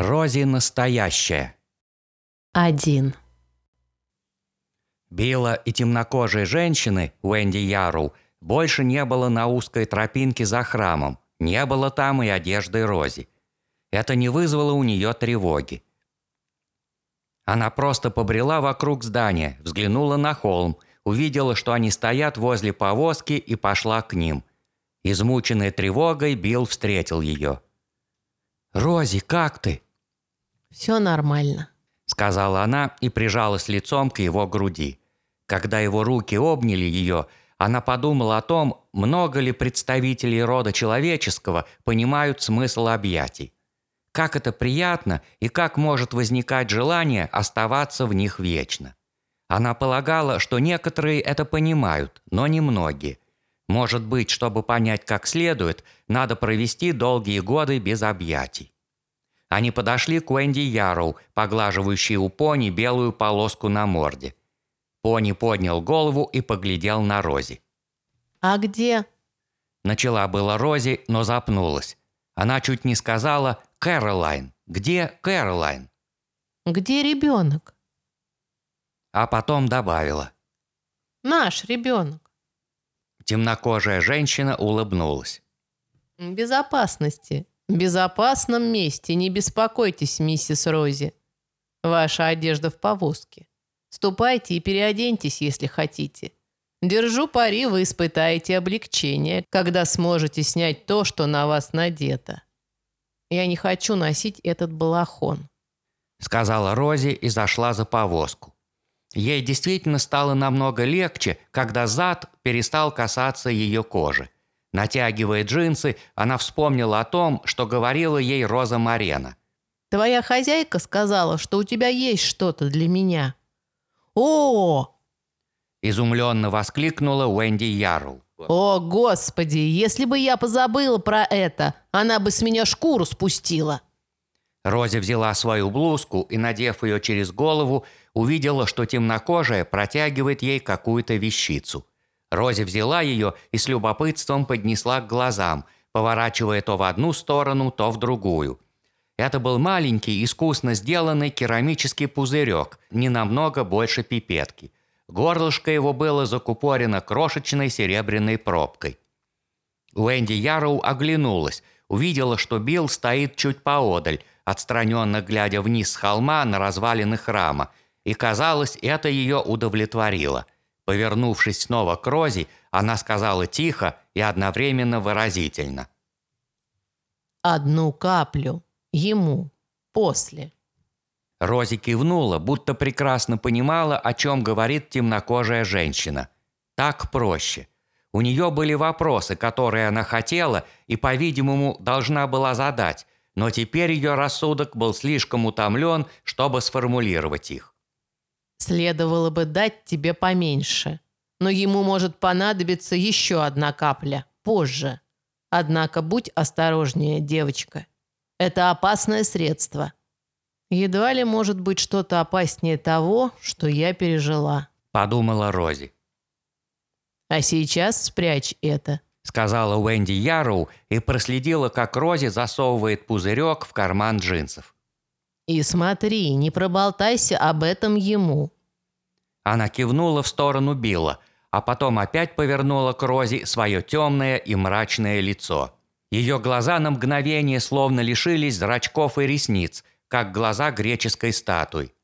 Рози настоящая. Один. Билла и темнокожей женщины, Уэнди Яру, больше не было на узкой тропинке за храмом, не было там и одежды Рози. Это не вызвало у нее тревоги. Она просто побрела вокруг здания, взглянула на холм, увидела, что они стоят возле повозки и пошла к ним. Измученный тревогой, Билл встретил ее. «Рози, как ты?» Все нормально. сказала она и прижалась лицом к его груди. Когда его руки обняли ее, она подумала о том, много ли представителей рода человеческого понимают смысл объятий. Как это приятно и как может возникать желание оставаться в них вечно. Она полагала, что некоторые это понимают, но не многие. Может быть, чтобы понять как следует, надо провести долгие годы без объятий. Они подошли к Уэнди Ярроу, поглаживающей у пони белую полоску на морде. Пони поднял голову и поглядел на Рози. А где? Начала была Рози, но запнулась. Она чуть не сказала «Кэролайн». Где Кэролайн? Где ребенок? А потом добавила. Наш ребенок. Темнокожая женщина улыбнулась. Безопасности. Безопасном месте. Не беспокойтесь, миссис Рози. Ваша одежда в повозке. Ступайте и переоденьтесь, если хотите. Держу пари, вы испытаете облегчение, когда сможете снять то, что на вас надето. Я не хочу носить этот балахон. Сказала Рози и зашла за повозку. Ей действительно стало намного легче, когда зад перестал касаться ее кожи. Натягивая джинсы, она вспомнила о том, что говорила ей Роза Марена. Твоя хозяйка сказала, что у тебя есть что-то для меня. О, Изумленно воскликнула Уэнди Ярл. о, господи, если бы я позабыла про это, она бы с меня шкуру спустила. Рози взяла свою блузку и, надев ее через голову, увидела, что темнокожая протягивает ей какую-то вещицу. Рози взяла ее и с любопытством поднесла к глазам, поворачивая то в одну сторону, то в другую. Это был маленький, искусно сделанный керамический пузырек, не намного больше пипетки. Горлышко его было закупорено крошечной серебряной пробкой. Уэнди Ярроу оглянулась, увидела, что Билл стоит чуть поодаль, отстраненно глядя вниз с холма на развалины храма, и, казалось, это ее удовлетворило. Повернувшись снова к Рози, она сказала тихо и одновременно выразительно. Одну каплю. Ему. После. Рози кивнула, будто прекрасно понимала, о чем говорит темнокожая женщина. Так проще. У нее были вопросы, которые она хотела и, по-видимому, должна была задать, но теперь ее рассудок был слишком утомлен, чтобы сформулировать их. Следовало бы дать тебе поменьше. Но ему может понадобиться еще одна капля. Позже. Однако будь осторожнее, девочка. Это опасное средство. Едва ли может быть что-то опаснее того, что я пережила. Подумала Рози. А сейчас спрячь это. Сказала Уэнди Ярроу и проследила, как Рози засовывает пузырек в карман джинсов. И смотри, не проболтайся об этом ему. Она кивнула в сторону Билла, а потом опять повернула к Рози свое темное и мрачное лицо. Ее глаза на мгновение словно лишились зрачков и ресниц, как глаза греческой статуи.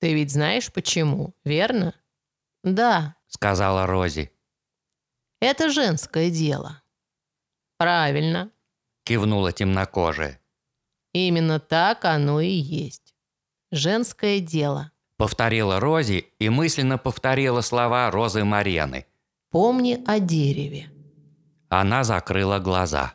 Ты ведь знаешь почему, верно? Да, Сказала Рози. это женское дело. Правильно. Кивнула темнокожая. Именно так оно и есть. Женское дело. Повторила Рози и мысленно повторила слова Розы Марены. Помни о дереве. Она закрыла глаза.